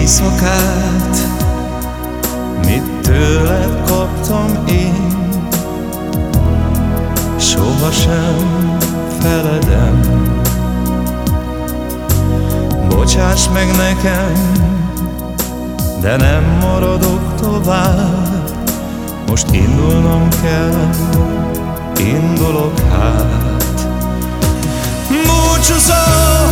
éjszakát, mit tőled kaptam én, sohasem feledem. Bocsáss meg nekem, de nem maradok tovább, most indulnom kell, indulok hát. Búcsúzom!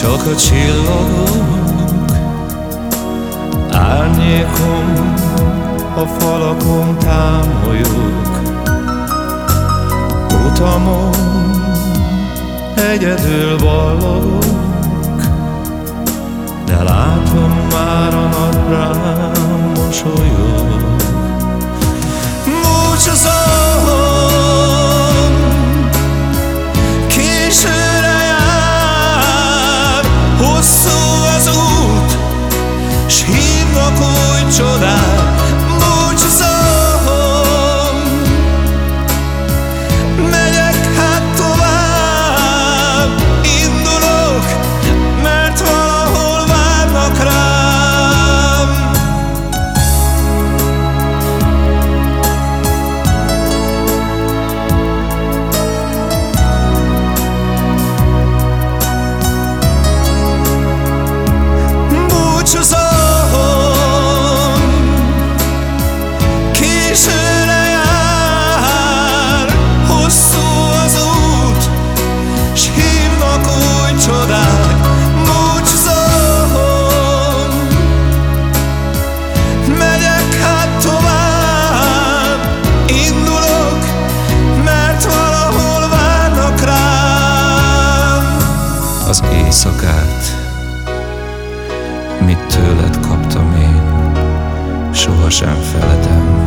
Csak a csillagok Árnyékom a falakon támolyog Utamon egyedül ballagok az éjszakát, mit tőled kaptam én, sohasem feledem.